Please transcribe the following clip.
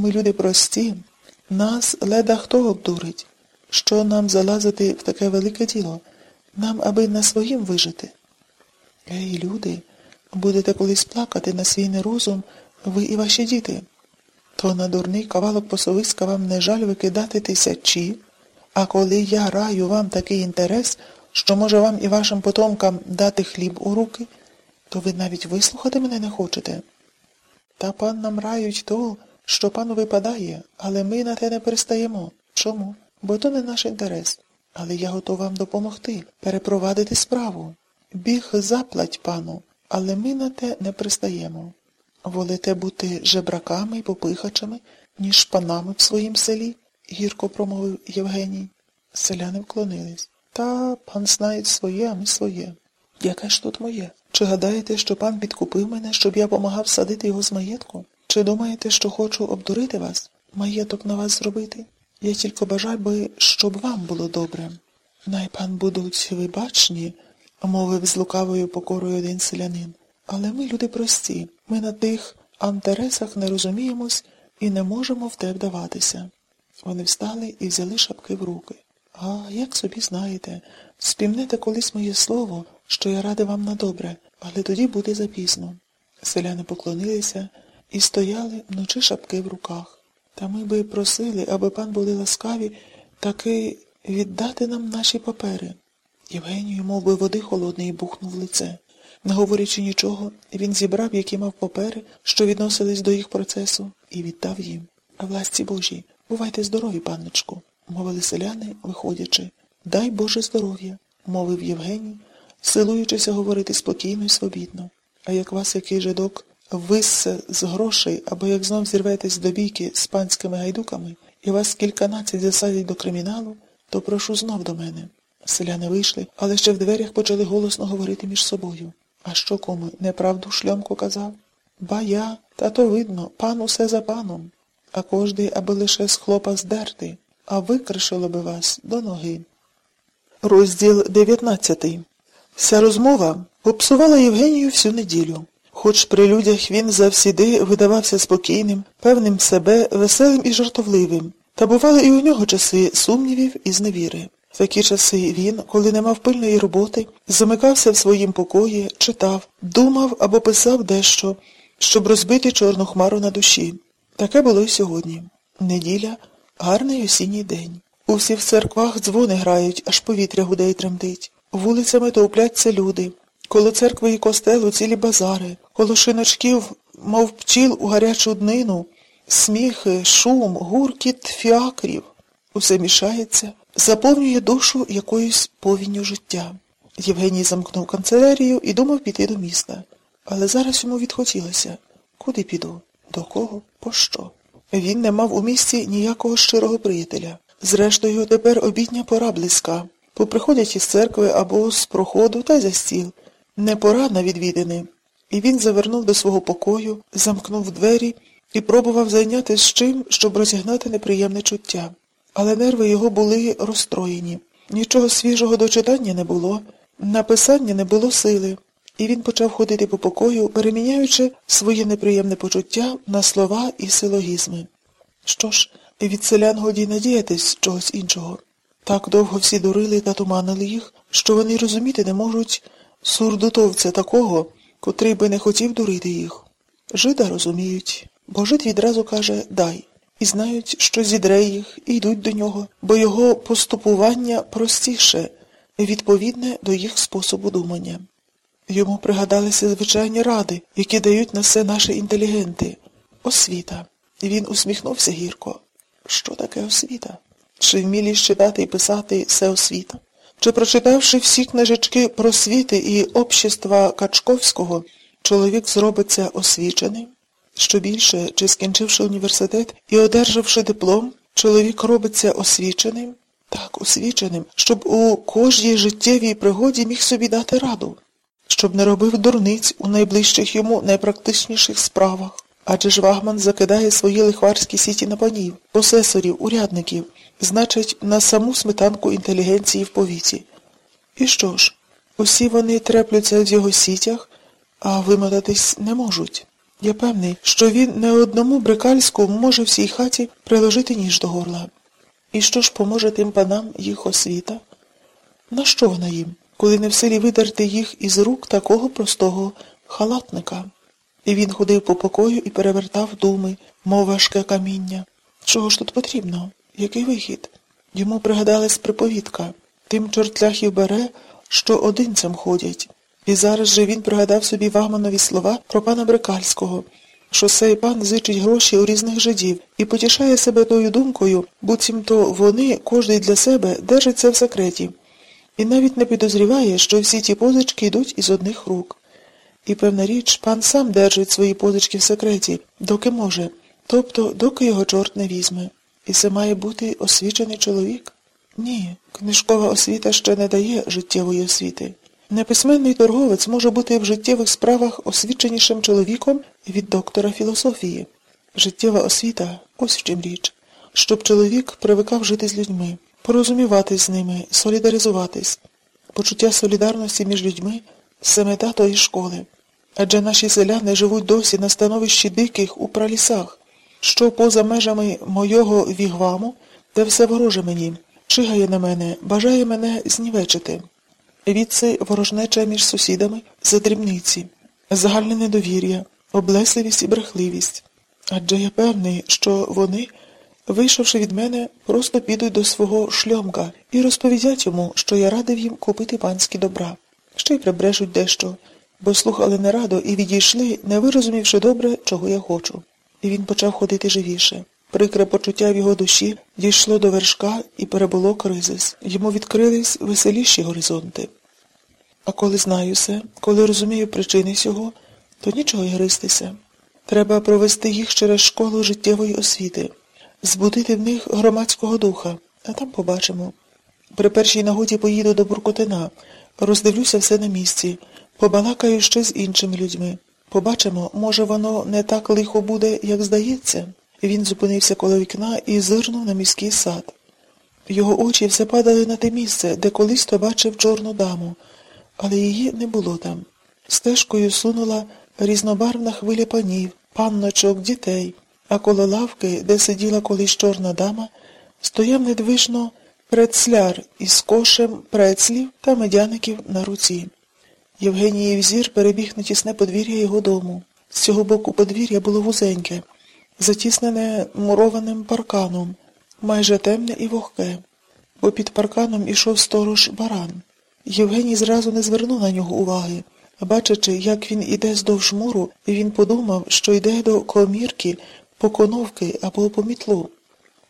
Ми люди прості, нас леда хто обдурить. Що нам залазити в таке велике діло? Нам аби на своїм вижити. Ей, люди, будете колись плакати на свій нерозум, ви і ваші діти. То на дурний кавалок посовиська вам не жаль викидати тисячі, а коли я раю вам такий інтерес, що може вам і вашим потомкам дати хліб у руки, то ви навіть вислухати мене не хочете. Та пан нам рають то, що пану випадає, але ми на те не перестаємо. Чому? Бо то не наш інтерес. Але я готова вам допомогти, перепровадити справу. Біг заплать пану, але ми на те не пристаємо. Волите бути жебраками і попихачами, ніж панами в своїм селі, гірко промовив Євгеній. Селяни вклонились. Та пан знає своє, а ми своє. Яке ж тут моє? Чи гадаєте, що пан підкупив мене, щоб я помагав садити його з маєтку? Чи думаєте, що хочу обдурити вас, маєток на вас зробити? Я тільки бажаю би, щоб вам було добре. Най пан будуть вибачні, мовив з лукавою покорою один селянин. Але ми люди прості, ми на тих антересах не розуміємось і не можемо в те вдаватися. Вони встали і взяли шапки в руки. А як собі знаєте, співнете колись моє слово, що я радий вам на добре, але тоді буде запізно. Селяни поклонилися і стояли вночі шапки в руках. Та ми би просили, аби пан були ласкаві, таки віддати нам наші папери. Євгенію мов би, води холодної бухнув лице. Не говорячи нічого, він зібрав, які мав папери, що відносились до їх процесу, і віддав їм. А власті Божі, бувайте здорові, панночку, мовили селяни, виходячи. Дай Боже здоров'я, мовив Євгеній, силуючися говорити спокійно і свобідно. А як вас який жидок виссе з грошей, або як знов зірветесь до бійки з панськими гайдуками, і вас кільканадцять засадять до криміналу, то прошу знов до мене. Селяни вийшли, але ще в дверях почали голосно говорити між собою. А що кому, неправду шльомко казав? Ба я, та то видно, пан усе за паном, а кожний, аби лише з хлопа здерти, а викришило би вас до ноги. Розділ 19 Вся розмова попсувала Євгенію всю неділю. Хоч при людях він завсіди видавався спокійним, певним себе, веселим і жартовливим, та бували і у нього часи сумнівів і зневіри. В такі часи він, коли не мав пильної роботи, замикався в своїм покої, читав, думав або писав дещо, щоб розбити чорну хмару на душі. Таке було й сьогодні. Неділя, гарний осінній день. У всіх церквах дзвони грають, аж повітря гуде й тремтить. Вулицями товпляться люди. Коло церкви і костелу цілі базари, коло шиночків, мов пчіл у гарячу днину, сміхи, шум, гуркіт фіакрів. Усе мішається, заповнює душу якоюсь повінню життя. Євгеній замкнув канцелярію і думав піти до міста. Але зараз йому відхотілося. Куди піду? До кого? По що? Він не мав у місті ніякого щирого приятеля. Зрештою, тепер обідня пора близька. Поприходять із церкви або з проходу та й за стіл. Не пора на відвідини. І він завернув до свого покою, замкнув двері і пробував зайнятися чим, щоб розігнати неприємне чуття. Але нерви його були розстроєні. Нічого свіжого до читання не було, на писання не було сили, і він почав ходити по покою, переміняючи своє неприємне почуття на слова і силогізми. Що ж, від селян годі надіятись чогось іншого. Так довго всі дурили та туманили їх, що вони розуміти не можуть сурдутовця такого, котрий би не хотів дурити їх. Жида розуміють, бо жид відразу каже дай, і знають, що зідре їх, і йдуть до нього, бо його поступування простіше, відповідне до їх способу думання. Йому пригадалися звичайні ради, які дають на все наші інтелігенти. Освіта. Він усміхнувся гірко. Що таке освіта? Чи вмілість читати і писати все освіта? Чи, прочитавши всі книжечки про світи і общества Качковського, чоловік зробиться освіченим? Що більше, чи скінчивши університет і одержавши диплом, чоловік робиться освіченим? Так, освіченим, щоб у кожній життєвій пригоді міг собі дати раду, щоб не робив дурниць у найближчих йому найпрактичніших справах. Адже ж Вагман закидає свої лихварські сіті на панів, посесорів, урядників, значить, на саму сметанку інтелігенції в повіті. І що ж, усі вони треплються в його сітях, а вимотатись не можуть. Я певний, що він не одному брикальську може всій хаті приложити ніж до горла. І що ж поможе тим панам їх освіта? На що вона їм, коли не в силі видерти їх із рук такого простого халатника? І він ходив по покою і перевертав думи, мов важке каміння. Чого ж тут потрібно? Який вихід? Йому пригадалась приповідка. Тим чортляхів бере, що одинцям ходять. І зараз же він пригадав собі Вагманові слова про пана Брикальського, що сей пан зичить гроші у різних жидів і потішає себе тою думкою, буцімто вони, кожний для себе, держать це в секреті, і навіть не підозріває, що всі ті позички йдуть із одних рук. І, певна річ, пан сам держить свої позички в секреті, доки може, тобто, доки його чорт не візьме. І це має бути освічений чоловік? Ні, книжкова освіта ще не дає життєвої освіти. Неписьменний торговець може бути в життєвих справах освіченішим чоловіком від доктора філософії. Життєва освіта ось в чим річ, щоб чоловік привикав жити з людьми, порозуміватись з ними, солідаризуватись. Почуття солідарності між людьми це мета тої школи. Адже наші селяни живуть досі на становищі диких у пралісах, що поза межами мойого вігваму, де все вороже мені, чигає на мене, бажає мене знівечити. Відси ворожнеча між сусідами за дрібниці, загальне недовір'я, облесливість і брехливість. Адже я певний, що вони, вийшовши від мене, просто підуть до свого шльомка і розповідять йому, що я радив їм купити панські добра. Ще й прибрешуть дещо, бо слухали нерадо і відійшли, не вирозумівши добре, чого я хочу. І він почав ходити живіше. Прикре почуття в його душі дійшло до вершка і перебуло кризис. Йому відкрились веселіші горизонти. А коли знаю все, коли розумію причини цього, то нічого й гристися. Треба провести їх через школу життєвої освіти, збудити в них громадського духа, а там побачимо. При першій нагоді поїду до Буркотина, роздивлюся все на місці, побалакаю ще з іншими людьми. Побачимо, може, воно не так лихо буде, як здається. Він зупинився коло вікна і зирнув на міський сад. Його очі все падали на те місце, де колись то бачив чорну даму, але її не було там. Стежкою сунула різнобарвна хвиля панів, панночок, дітей, а коло лавки, де сиділа колись чорна дама, стояв недвижно прецляр із кошем прецлів та медяників на руці. Євгеніїв зір перебіг на тісне подвір'я його дому. З цього боку подвір'я було вузеньке, затіснене мурованим парканом, майже темне і вогке, бо під парканом ішов сторож баран. Євгеній зразу не звернув на нього уваги. Бачачи, як він іде здовж муру, він подумав, що йде до комірки, по коновки або по мітлу.